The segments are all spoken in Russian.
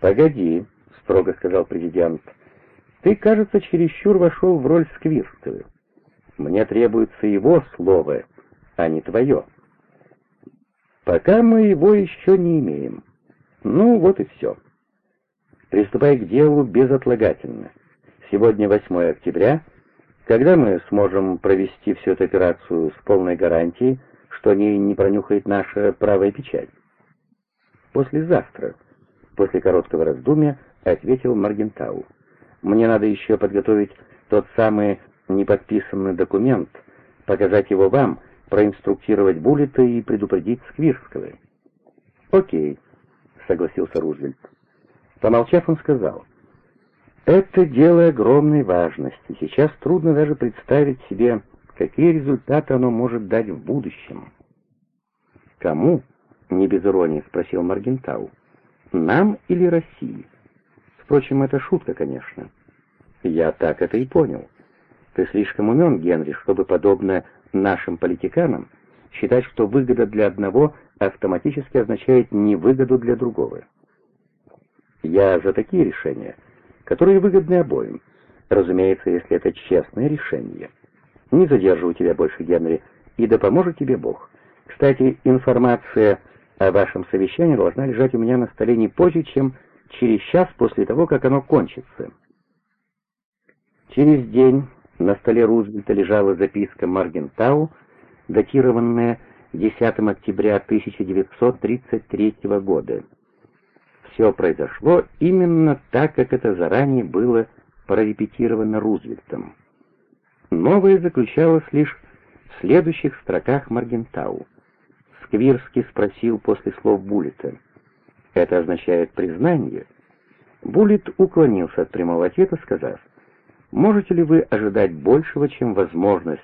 «Погоди», — строго сказал президент, — «ты, кажется, чересчур вошел в роль Сквирского. Мне требуется его слово, а не твое. Пока мы его еще не имеем. Ну, вот и все. Приступай к делу безотлагательно. Сегодня 8 октября, когда мы сможем провести всю эту операцию с полной гарантией, что ней не пронюхает наша правая печать? Послезавтра, после короткого раздумья, ответил Маргентау. Мне надо еще подготовить тот самый неподписанный документ, показать его вам, проинструктировать Буллета и предупредить Сквирского. «Окей», — согласился Рузвельт. Помолчав, он сказал, «Это дело огромной важности. Сейчас трудно даже представить себе, какие результаты оно может дать в будущем». «Кому?» — не без иронии спросил Маргентау. «Нам или России?» Впрочем, это шутка, конечно. Я так это и понял. Ты слишком умен, Генри, чтобы, подобно нашим политиканам, считать, что выгода для одного автоматически означает невыгоду для другого. Я за такие решения, которые выгодны обоим. Разумеется, если это честное решение. Не задерживаю тебя больше, Генри, и да поможет тебе Бог. Кстати, информация о вашем совещании должна лежать у меня на столе не позже, чем через час после того, как оно кончится. Через день на столе Рузвельта лежала записка Маргентау, датированная 10 октября 1933 года. Все произошло именно так, как это заранее было прорепетировано Рузвельтом. Новое заключалось лишь в следующих строках Маргентау. Сквирский спросил после слов Буллета. «Это означает признание?» Буллет уклонился от прямого ответа, сказав, Можете ли вы ожидать большего, чем возможность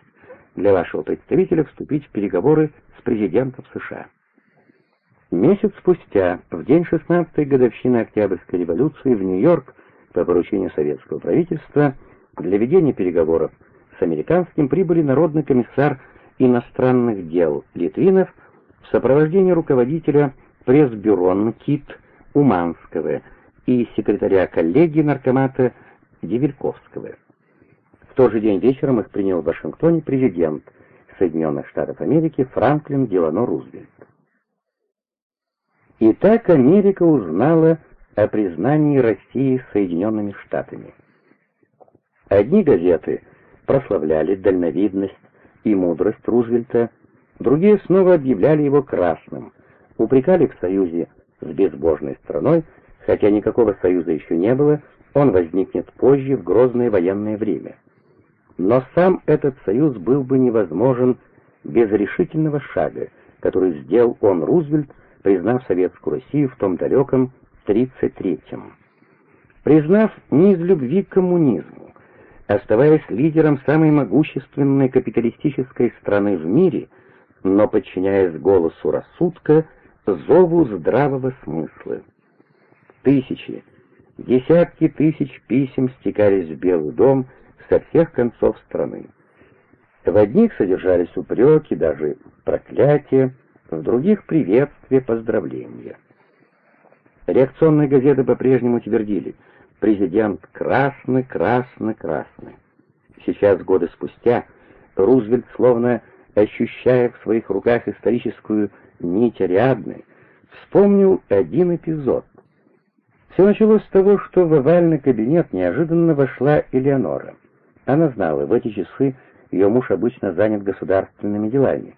для вашего представителя вступить в переговоры с президентом США? Месяц спустя, в день 16-й годовщины Октябрьской революции в Нью-Йорк по поручению советского правительства для ведения переговоров с американским прибыли народный комиссар иностранных дел Литвинов в сопровождении руководителя пресс-бюро НКИТ Уманского и секретаря коллегии наркомата Девельковского. В тот же день вечером их принял в Вашингтоне президент Соединенных Штатов Америки Франклин Делано Рузвельт. Итак, Америка узнала о признании России Соединенными Штатами. Одни газеты прославляли дальновидность и мудрость Рузвельта, другие снова объявляли его красным, упрекали в союзе с безбожной страной, хотя никакого союза еще не было, он возникнет позже, в грозное военное время. Но сам этот союз был бы невозможен без решительного шага, который сделал он, Рузвельт, признав Советскую Россию в том далеком 33-м. Признав не из любви к коммунизму, оставаясь лидером самой могущественной капиталистической страны в мире, но подчиняясь голосу рассудка, зову здравого смысла. Тысячи, Десятки тысяч писем стекались в Белый дом со всех концов страны. В одних содержались упреки, даже проклятия, в других — приветствия, поздравления. Реакционные газеты по-прежнему твердили «Президент красный, красный, красный». Сейчас, годы спустя, Рузвельт, словно ощущая в своих руках историческую нить Ариадны, вспомнил один эпизод, все началось с того, что в овальный кабинет неожиданно вошла Элеонора. Она знала, в эти часы ее муж обычно занят государственными делами.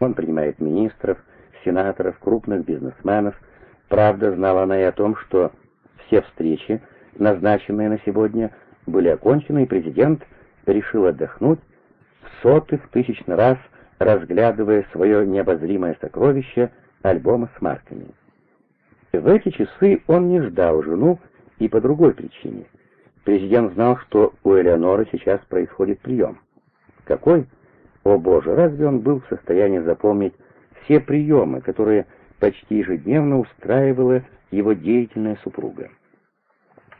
Он принимает министров, сенаторов, крупных бизнесменов. Правда, знала она и о том, что все встречи, назначенные на сегодня, были окончены, и президент решил отдохнуть сотый, в тысячный раз, разглядывая свое необозримое сокровище альбома с марками. В эти часы он не ждал жену и по другой причине. Президент знал, что у Элеоноры сейчас происходит прием. Какой? О боже, разве он был в состоянии запомнить все приемы, которые почти ежедневно устраивала его деятельная супруга?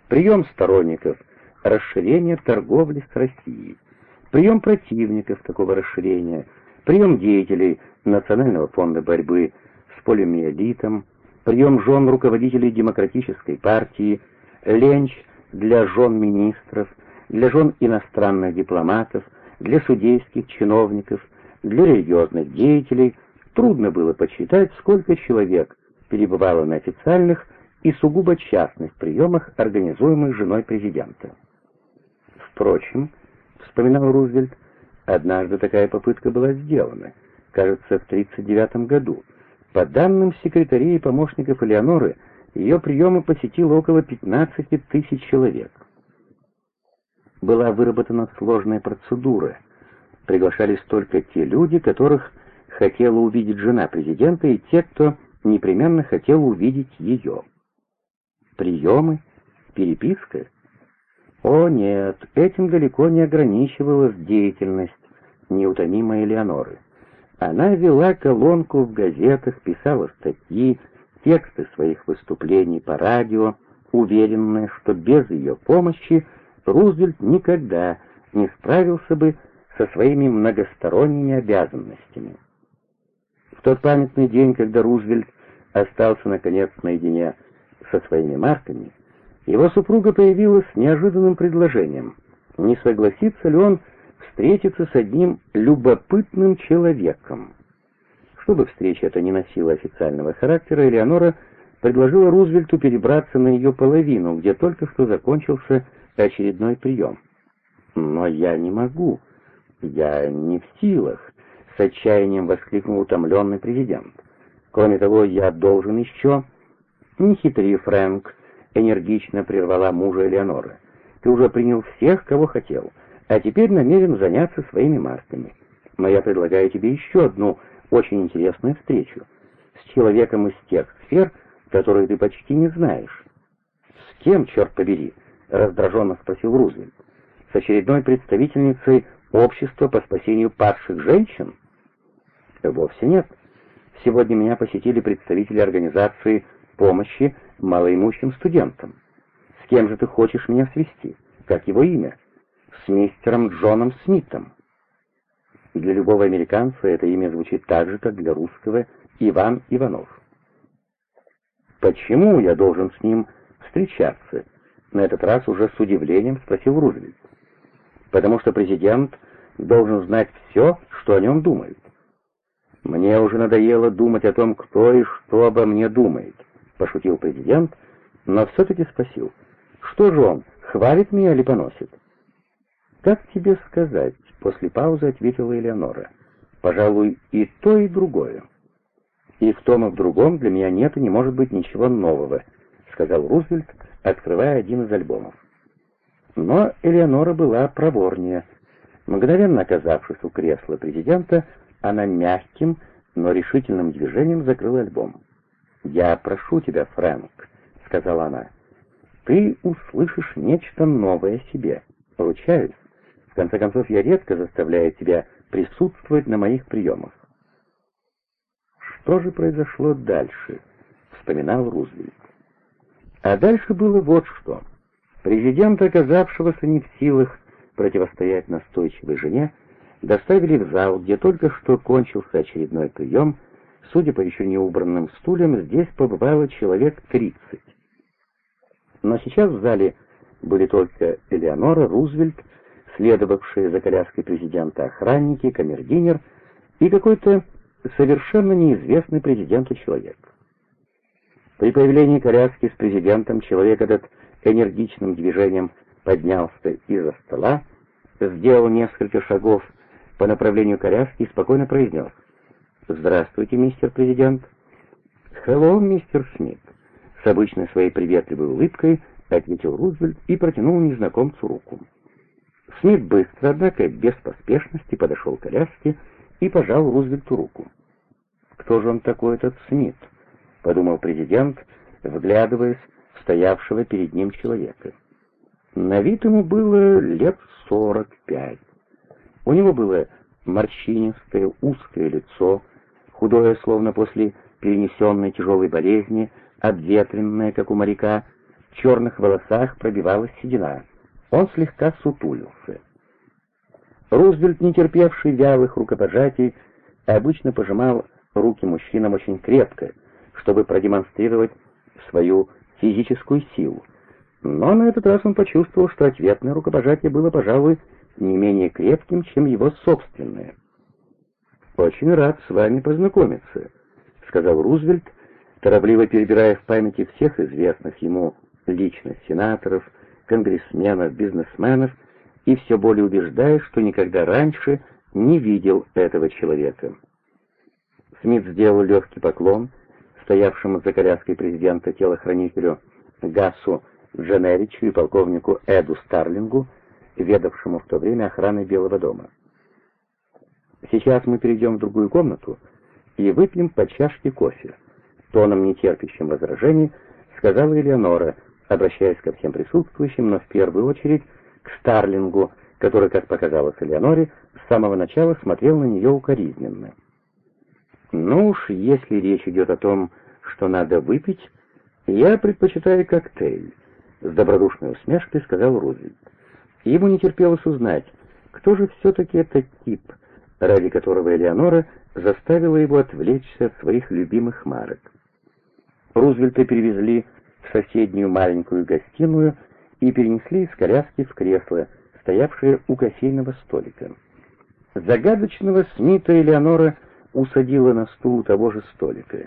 Прием сторонников расширения торговли с Россией, прием противников такого расширения, прием деятелей Национального фонда борьбы с полиомиелитом, прием жен руководителей демократической партии, ленч для жен министров, для жен иностранных дипломатов, для судейских чиновников, для религиозных деятелей. Трудно было подсчитать, сколько человек перебывало на официальных и сугубо частных приемах, организуемых женой президента. Впрочем, вспоминал Рузвельт, однажды такая попытка была сделана, кажется, в 1939 году. По данным секретарей и помощников Элеоноры, ее приемы посетило около 15 тысяч человек. Была выработана сложная процедура. Приглашались только те люди, которых хотела увидеть жена президента, и те, кто непременно хотел увидеть ее. Приемы? Переписка? О нет, этим далеко не ограничивалась деятельность неутомимой Элеоноры. Она вела колонку в газетах, писала статьи, тексты своих выступлений по радио, уверенная, что без ее помощи Рузвельт никогда не справился бы со своими многосторонними обязанностями. В тот памятный день, когда Рузвельт остался, наконец, наедине со своими марками, его супруга появилась с неожиданным предложением. Не согласится ли он встретиться с одним любопытным человеком? Чтобы встреча эта не носила официального характера, Элеонора предложила Рузвельту перебраться на ее половину, где только что закончился очередной прием. «Но я не могу. Я не в силах», — с отчаянием воскликнул утомленный президент. «Кроме того, я должен еще...» «Не хитри, Фрэнк», — энергично прервала мужа Элеонора. «Ты уже принял всех, кого хотел, а теперь намерен заняться своими марками. Но я предлагаю тебе еще одну очень интересную встречу с человеком из тех сфер, которые ты почти не знаешь». «С кем, черт побери?» — раздраженно спросил Рузвельт. «С очередной представительницей общества по спасению падших женщин?» «Вовсе нет. Сегодня меня посетили представители организации помощи малоимущим студентам. С кем же ты хочешь меня свести? Как его имя? С мистером Джоном Смитом. Для любого американца это имя звучит так же, как для русского Иван Иванов. Почему я должен с ним встречаться? На этот раз уже с удивлением спросил Рузвельт. Потому что президент должен знать все, что о нем думают. Мне уже надоело думать о том, кто и что обо мне думает пошутил президент, но все-таки спросил, что же он, хвалит меня или поносит? «Как тебе сказать?» — после паузы ответила Элеонора. «Пожалуй, и то, и другое». «И в том, и в другом для меня нет и не может быть ничего нового», — сказал Рузвельт, открывая один из альбомов. Но Элеонора была проворнее. Мгновенно оказавшись у кресла президента, она мягким, но решительным движением закрыла альбом. «Я прошу тебя, Фрэнк», — сказала она, — «ты услышишь нечто новое о себе. Поручаюсь. В конце концов, я редко заставляю тебя присутствовать на моих приемах». «Что же произошло дальше?» — вспоминал Рузвельт. А дальше было вот что. Президента, оказавшегося не в силах противостоять настойчивой жене, доставили в зал, где только что кончился очередной прием — Судя по еще не убранным стульям, здесь побывало человек тридцать. Но сейчас в зале были только Элеонора, Рузвельт, следовавшие за коляской президента охранники, камердинер и какой-то совершенно неизвестный президенту человек. При появлении коляски с президентом человек этот энергичным движением поднялся из-за стола, сделал несколько шагов по направлению коляски и спокойно произнес «Здравствуйте, мистер президент». «Хелло, мистер Смит», — с обычной своей приветливой улыбкой ответил Рузвельт и протянул незнакомцу руку. Смит быстро, однако без поспешности подошел к коляске и пожал Рузвельту руку. «Кто же он такой, этот Смит?» — подумал президент, вглядываясь в стоявшего перед ним человека. На вид ему было лет сорок пять. У него было морщинистое, узкое лицо, худое, словно после перенесенной тяжелой болезни, обветренное, как у моряка, в черных волосах пробивалась седина. Он слегка сутулился. Рузвельт, не терпевший вялых рукопожатий, обычно пожимал руки мужчинам очень крепко, чтобы продемонстрировать свою физическую силу. Но на этот раз он почувствовал, что ответное рукопожатие было, пожалуй, не менее крепким, чем его собственное. «Очень рад с вами познакомиться», — сказал Рузвельт, торопливо перебирая в памяти всех известных ему лично сенаторов, конгрессменов, бизнесменов, и все более убеждаясь, что никогда раньше не видел этого человека. Смит сделал легкий поклон стоявшему за коляской президента телохранителю Гасу Дженеричу и полковнику Эду Старлингу, ведавшему в то время охраной Белого дома. «Сейчас мы перейдем в другую комнату и выпьем по чашке кофе», тоном нетерпящим возражений, сказала Элеонора, обращаясь ко всем присутствующим, но в первую очередь к Старлингу, который, как показалось Элеоноре, с самого начала смотрел на нее укоризненно. «Ну уж, если речь идет о том, что надо выпить, я предпочитаю коктейль», — с добродушной усмешкой сказал Рузвельт. Ему не терпелось узнать, кто же все-таки этот тип, ради которого Элеонора заставила его отвлечься от своих любимых марок. Рузвельта перевезли в соседнюю маленькую гостиную и перенесли из коляски в кресло, стоявшее у кофейного столика. Загадочного Смита Элеонора усадила на стул того же столика.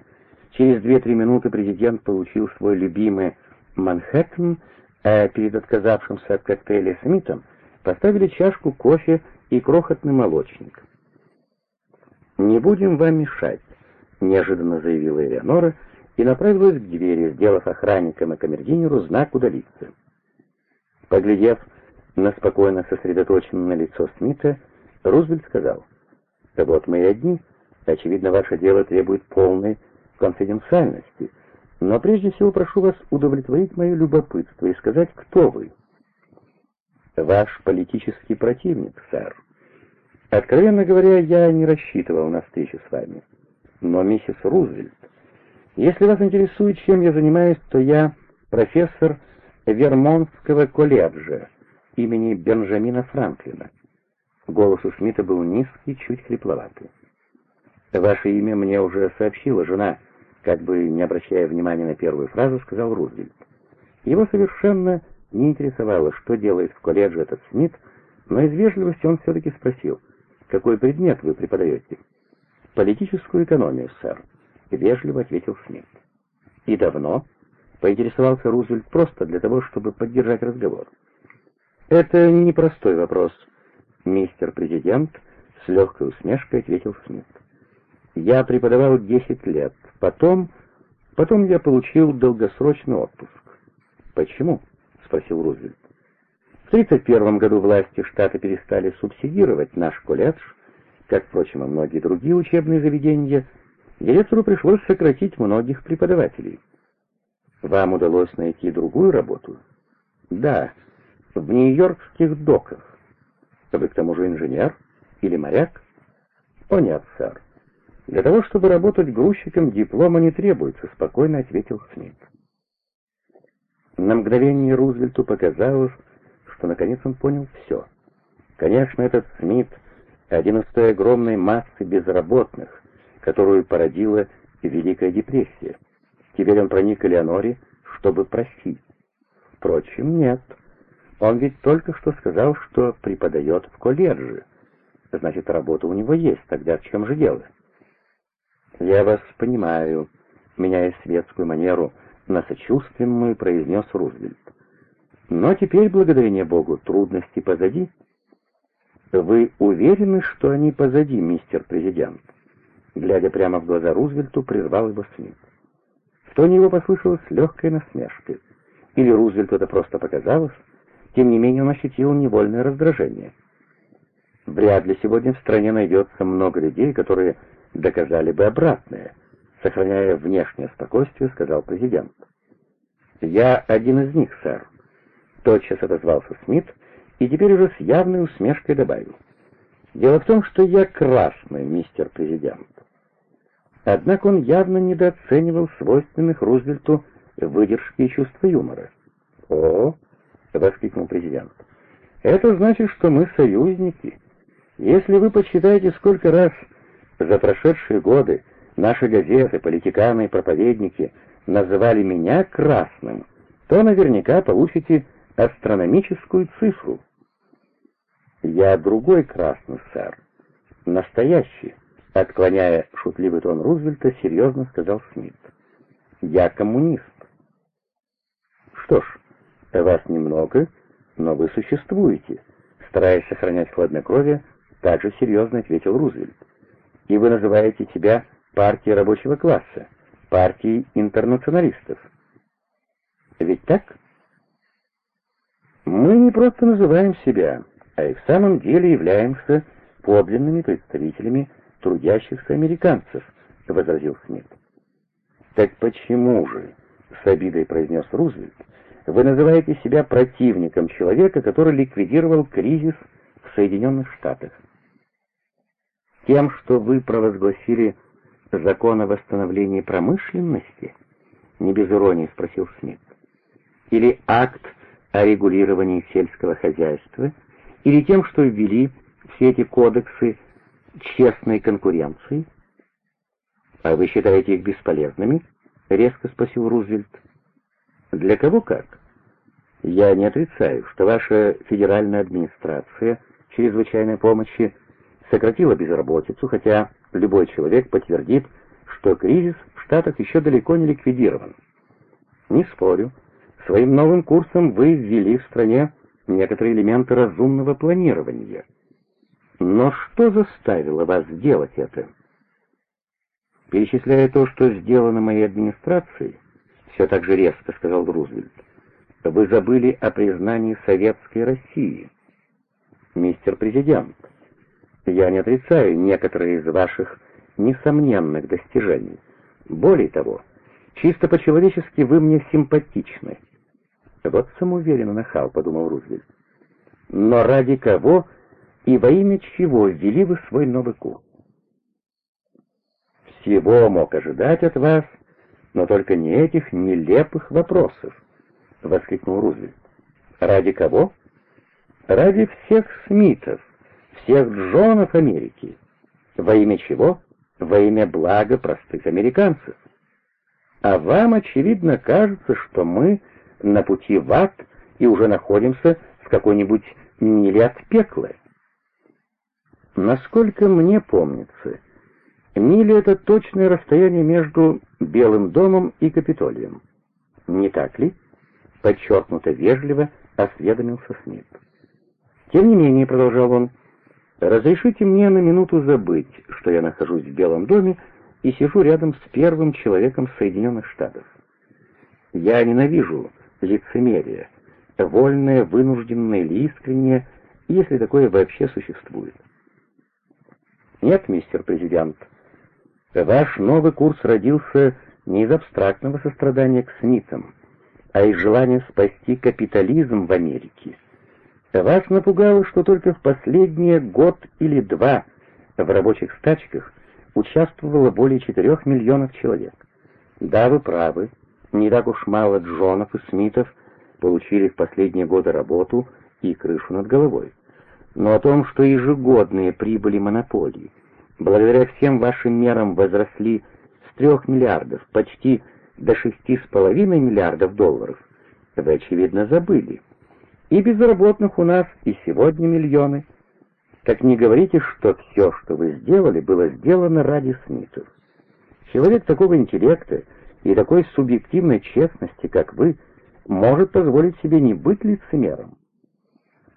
Через две-три минуты президент получил свой любимый «Манхэттен», а перед отказавшимся от коктейля Смитом поставили чашку кофе и крохотный молочник. «Не будем вам мешать», — неожиданно заявила Элеонора и направилась к двери, сделав охранникам и камердинеру знак удалиться. Поглядев на спокойно сосредоточенное лицо Смита, Рузвельт сказал, «Вот мы и одни». Очевидно, ваше дело требует полной конфиденциальности, но прежде всего прошу вас удовлетворить мое любопытство и сказать, кто вы. Ваш политический противник, сэр. Откровенно говоря, я не рассчитывал на встречу с вами. Но, миссис Рузвельт, если вас интересует, чем я занимаюсь, то я профессор Вермонтского колледжа имени Бенджамина Франклина. Голос у Смита был низкий, чуть хрипловатый. «Ваше имя мне уже сообщила жена», как бы не обращая внимания на первую фразу, сказал Рузвельт. Его совершенно не интересовало, что делает в колледже этот Смит, но из вежливости он все-таки спросил, «Какой предмет вы преподаете?» «Политическую экономию, сэр», — вежливо ответил Смит. «И давно?» — поинтересовался Рузвельт просто для того, чтобы поддержать разговор. «Это непростой вопрос», — мистер президент с легкой усмешкой ответил Смит. Я преподавал 10 лет. Потом... Потом я получил долгосрочный отпуск. «Почему?» — спросил Рузвельт. В 1931 году власти штата перестали субсидировать наш колледж, как, впрочем, и многие другие учебные заведения. Директору пришлось сократить многих преподавателей. Вам удалось найти другую работу? Да, в нью-йоркских доках. Вы к тому же инженер или моряк? О нет, сэр. «Для того, чтобы работать грузчиком, диплома не требуется», — спокойно ответил Смит. На мгновение Рузвельту показалось, что наконец он понял все. Конечно, этот Смит — один из той огромной массы безработных, которую породила Великая депрессия. Теперь он проник к Элеоноре, чтобы просить. Впрочем, нет. Он ведь только что сказал, что преподает в колледже. Значит, работа у него есть. Тогда в чем же дело? «Я вас понимаю», — меняя светскую манеру на сочувственную, произнес Рузвельт. «Но теперь, благодарение Богу, трудности позади». «Вы уверены, что они позади, мистер президент?» Глядя прямо в глаза Рузвельту, прервал его Смит. В тоне его послышалась легкая насмешка. Или Рузвельту это просто показалось, тем не менее он ощутил невольное раздражение. Вряд ли сегодня в стране найдется много людей, которые доказали бы обратное, сохраняя внешнее спокойствие, сказал президент. «Я один из них, сэр», — тотчас отозвался Смит и теперь уже с явной усмешкой добавил. «Дело в том, что я красный, мистер президент». Однако он явно недооценивал свойственных Рузвельту выдержки и чувства юмора. «О!» — воскликнул президент. «Это значит, что мы союзники. Если вы подсчитаете, сколько раз за прошедшие годы наши газеты, политиканы и проповедники называли меня красным, то наверняка получите астрономическую цифру. Я другой красный, сэр. Настоящий, отклоняя шутливый тон Рузвельта, серьезно сказал Смит. Я коммунист. Что ж, вас немного, но вы существуете, стараясь сохранять хладнокровие, также серьезно ответил Рузвельт. И вы называете себя партией рабочего класса, партией интернационалистов. Ведь так? Мы не просто называем себя, а и в самом деле являемся подлинными представителями трудящихся американцев, — возразил Смит. «Так почему же, — с обидой произнес Рузвельт, — вы называете себя противником человека, который ликвидировал кризис в Соединенных Штатах? Тем, что вы провозгласили закон о восстановлении промышленности? Не без иронии спросил Смит. Или акт о регулировании сельского хозяйства? Или тем, что ввели все эти кодексы честной конкуренции? А вы считаете их бесполезными? Резко спросил Рузвельт. Для кого как? Я не отрицаю, что ваша федеральная администрация чрезвычайной помощи сократила безработицу, хотя любой человек подтвердит, что кризис в Штатах еще далеко не ликвидирован. Не спорю, своим новым курсом вы ввели в стране некоторые элементы разумного планирования. Но что заставило вас сделать это? Перечисляя то, что сделано моей администрацией, все так же резко сказал Рузвельт, вы забыли о признании советской России. Мистер Президент, я не отрицаю некоторые из ваших несомненных достижений. Более того, чисто по-человечески вы мне симпатичны. Вот самоуверенно нахал, подумал Рузвельт. Но ради кого и во имя чего ввели вы свой новый курс? Всего мог ожидать от вас, но только не этих нелепых вопросов, — воскликнул Рузвельт. Ради кого? Ради всех Смитов, всех Джонов Америки. Во имя чего? Во имя блага простых американцев. А вам, очевидно, кажется, что мы на пути в ад и уже находимся в какой-нибудь миле от пекла. Насколько мне помнится, мили — это точное расстояние между Белым домом и Капитолием. Не так ли? Подчеркнуто вежливо осведомился Смит. Тем не менее, продолжал он, — Разрешите мне на минуту забыть, что я нахожусь в Белом доме и сижу рядом с первым человеком Соединенных Штатов. Я ненавижу лицемерие, вольное, вынужденное или искреннее, если такое вообще существует. Нет, мистер президент, ваш новый курс родился не из абстрактного сострадания к Смитам, а из желания спасти капитализм в Америке вас напугало, что только в последние год или два в рабочих стачках участвовало более четырех миллионов человек. Да, вы правы, не так уж мало Джонов и Смитов получили в последние годы работу и крышу над головой. Но о том, что ежегодные прибыли монополии благодаря всем вашим мерам возросли с трех миллиардов почти до шести с половиной миллиардов долларов, вы, очевидно, забыли. И безработных у нас и сегодня миллионы. Так не говорите, что все, что вы сделали, было сделано ради Смитов. Человек такого интеллекта и такой субъективной честности, как вы, может позволить себе не быть лицемером.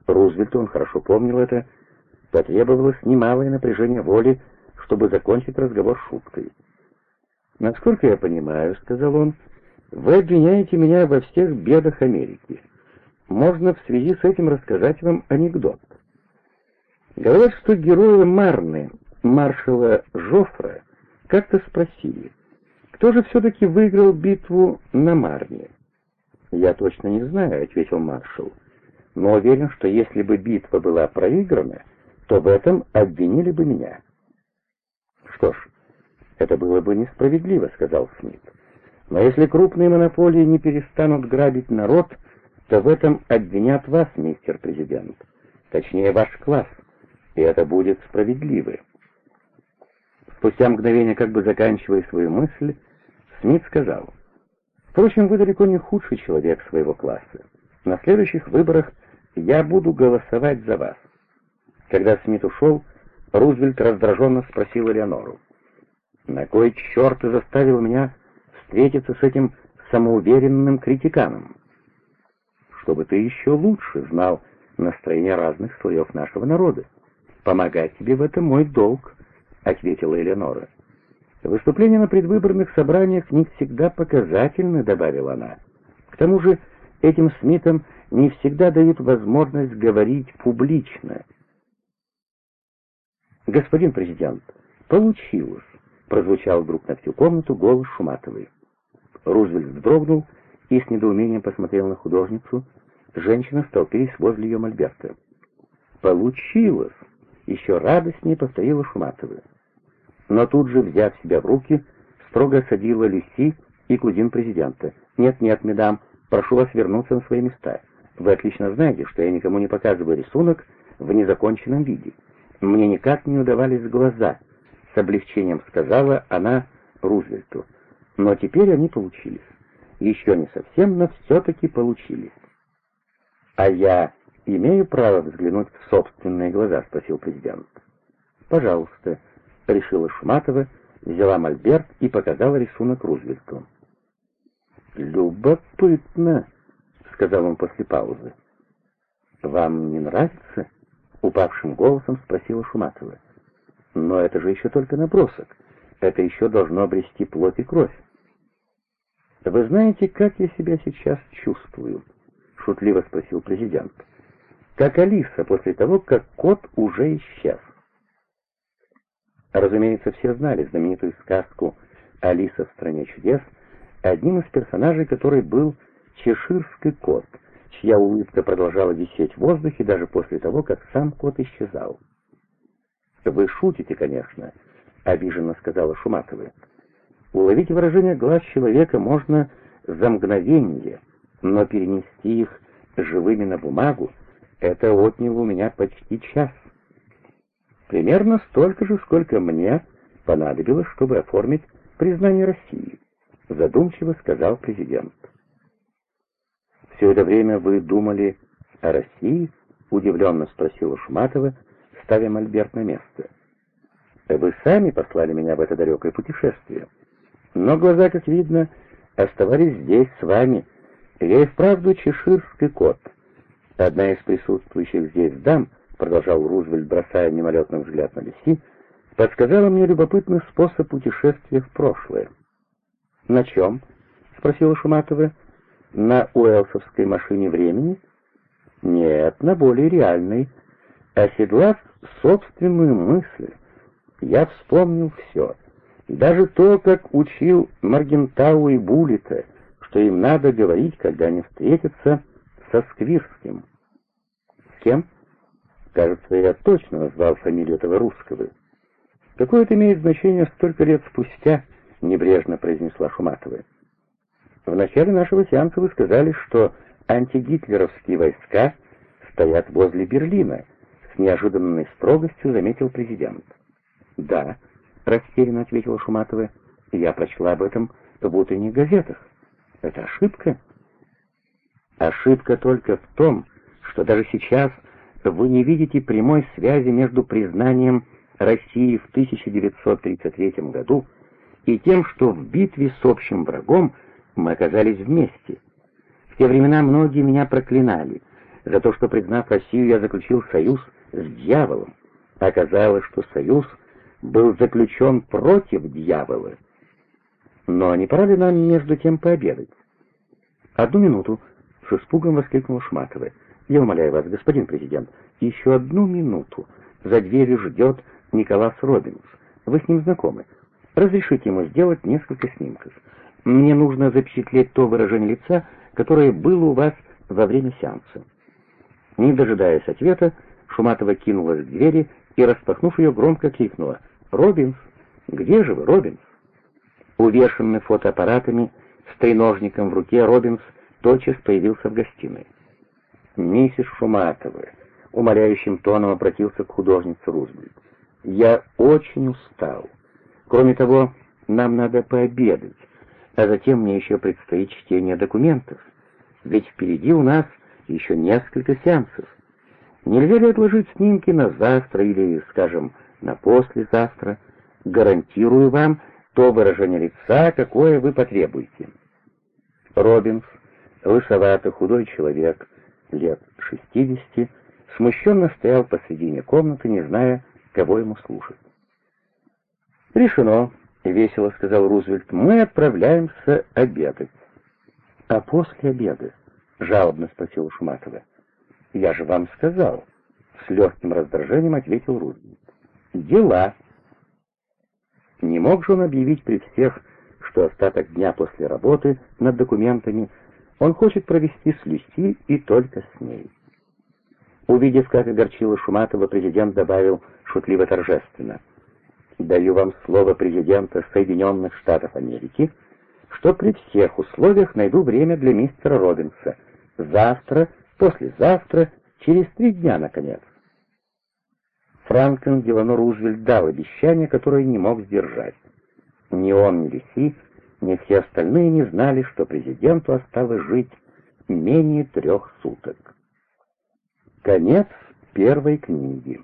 Рузвельту, он хорошо помнил это, потребовалось немалое напряжение воли, чтобы закончить разговор шуткой. «Насколько я понимаю, — сказал он, — вы обвиняете меня во всех бедах Америки можно в связи с этим рассказать вам анекдот. Говорят, что герои Марны, маршала Жофра, как-то спросили, кто же все-таки выиграл битву на Марне? «Я точно не знаю», — ответил маршал, «но уверен, что если бы битва была проиграна, то в этом обвинили бы меня». «Что ж, это было бы несправедливо», — сказал Смит. «Но если крупные монополии не перестанут грабить народ, — то в этом обвинят вас, мистер президент, точнее ваш класс, и это будет справедливо. Спустя мгновение, как бы заканчивая свою мысль, Смит сказал, «Впрочем, вы далеко не худший человек своего класса. На следующих выборах я буду голосовать за вас». Когда Смит ушел, Рузвельт раздраженно спросил Элеонору, «На кой черт ты заставил меня встретиться с этим самоуверенным критиканом?» «Чтобы ты еще лучше знал настроение разных слоев нашего народа. Помогать тебе в этом мой долг», — ответила Элеонора. «Выступления на предвыборных собраниях не всегда показательны», — добавила она. «К тому же этим Смитам не всегда дают возможность говорить публично». «Господин президент, получилось!» — прозвучал вдруг на всю комнату голос Шуматовой. Рузвельт вздрогнул и с недоумением посмотрел на художницу. Женщина столпились возле ее мольберта. «Получилось!» — еще радостнее повторила Шуматова. Но тут же, взяв себя в руки, строго осадила Люси и кузин президента. «Нет-нет, медам, прошу вас вернуться на свои места. Вы отлично знаете, что я никому не показываю рисунок в незаконченном виде. Мне никак не удавались глаза, с облегчением сказала она Рузвельту. Но теперь они получились. Еще не совсем, но все-таки получились. «А я имею право взглянуть в собственные глаза?» — спросил президент. «Пожалуйста», — решила Шматова, взяла мольберт и показала рисунок Рузвельту. «Любопытно», — сказал он после паузы. «Вам не нравится?» упавшим голосом спросила Шуматова. «Но это же еще только набросок. Это еще должно обрести плоть и кровь». «Вы знаете, как я себя сейчас чувствую?» — шутливо спросил президент. «Как Алиса после того, как кот уже исчез». Разумеется, все знали знаменитую сказку «Алиса в стране чудес», одним из персонажей которой был чеширский кот — чья улыбка продолжала висеть в воздухе даже после того, как сам кот исчезал. «Вы шутите, конечно», — обиженно сказала Шуматова. «Уловить выражение глаз человека можно за мгновение, но перенести их живыми на бумагу — это отняло у меня почти час. Примерно столько же, сколько мне понадобилось, чтобы оформить признание России», — задумчиво сказал президент. «Все это время вы думали о России?» — удивленно спросила Шматова, ставя мольберт на место. «Вы сами послали меня в это далекое путешествие. Но глаза, как видно, оставались здесь с вами. Я и вправду чеширский кот. Одна из присутствующих здесь дам, — продолжал Рузвельт, бросая мимолетный взгляд на Люси, — подсказала мне любопытный способ путешествия в прошлое. «На чем?» — спросила Шуматова на уэлсовской машине времени? Нет, на более реальной. Оседлав собственную мысль, я вспомнил все. Даже то, как учил Маргентау и Буллета, что им надо говорить, когда они встретятся со Сквирским. С кем? Кажется, я точно назвал фамилию этого русского. Какое это имеет значение столько лет спустя, небрежно произнесла Шуматова. В начале нашего сеанса вы сказали, что антигитлеровские войска стоят возле Берлина, с неожиданной строгостью заметил президент. Да, растерянно ответила Шуматова, я прочла об этом в утренних газетах. Это ошибка? Ошибка только в том, что даже сейчас вы не видите прямой связи между признанием России в 1933 году и тем, что в битве с общим врагом мы оказались вместе. В те времена многие меня проклинали за то, что, признав Россию, я заключил союз с дьяволом. Оказалось, что союз был заключен против дьявола. Но не пора ли нам между тем пообедать? Одну минуту, с испугом воскликнул Шматова. Я умоляю вас, господин президент, еще одну минуту. За дверью ждет Николас Робинс. Вы с ним знакомы. Разрешите ему сделать несколько снимков. Мне нужно запечатлеть то выражение лица, которое было у вас во время сеанса». Не дожидаясь ответа, Шуматова кинулась к двери и, распахнув ее, громко крикнула «Робинс! Где же вы, Робинс?» Увешанный фотоаппаратами, с треножником в руке, Робинс тотчас появился в гостиной. «Миссис Шуматова», — умоляющим тоном обратился к художнице Рузвельт, — «я очень устал. Кроме того, нам надо пообедать, а затем мне еще предстоит чтение документов, ведь впереди у нас еще несколько сеансов. Нельзя ли отложить снимки на завтра или, скажем, на послезавтра? Гарантирую вам то выражение лица, какое вы потребуете. Робинс, лысоватый худой человек, лет шестидесяти, смущенно стоял посредине комнаты, не зная, кого ему слушать. «Решено», — весело сказал Рузвельт, — «мы отправляемся обедать». «А после обеда?» — жалобно спросил Шуматова. «Я же вам сказал», — с легким раздражением ответил Рузвельт. «Дела». Не мог же он объявить при всех, что остаток дня после работы над документами он хочет провести с Люси и только с ней. Увидев, как огорчила Шуматова, президент добавил шутливо-торжественно. «Даю вам слово президента Соединенных Штатов Америки, что при всех условиях найду время для мистера Робинса. Завтра, послезавтра, через три дня, наконец». Франклин Делано Рузвельт дал обещание, которое не мог сдержать. Ни он, ни Люси, ни все остальные не знали, что президенту осталось жить менее трех суток. Конец первой книги.